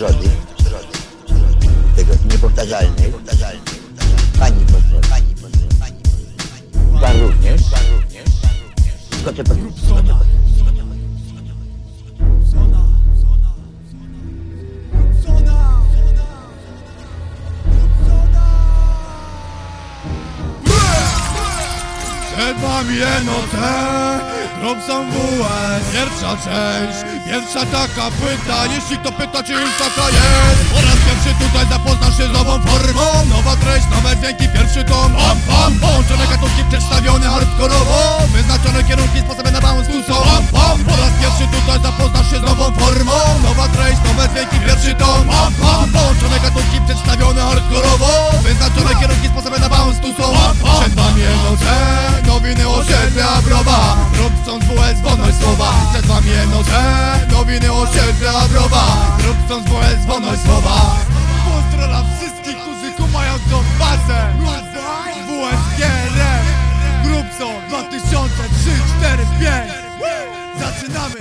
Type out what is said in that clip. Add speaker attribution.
Speaker 1: zrobił, tego niepowtarzalnych, pani poseł, pan również, skoczę pod,
Speaker 2: skoczę pod. Wami NOT Robson WS Pierwsza część, pierwsza taka płyta Jeśli kto pyta czy już taka jest? Po raz pierwszy tutaj zapoznasz się z nową formą. Nowa treść, nowe dźwięki, pierwszy tom Pam, pam, połączone Przed wami NOC, nowiny osiedla Browa Robson WS, wolność słowa. Pozdro dla wszystkich, którzy kumają tą bazę. WSG rap Grupson 2003, 4, 5 Zaczynamy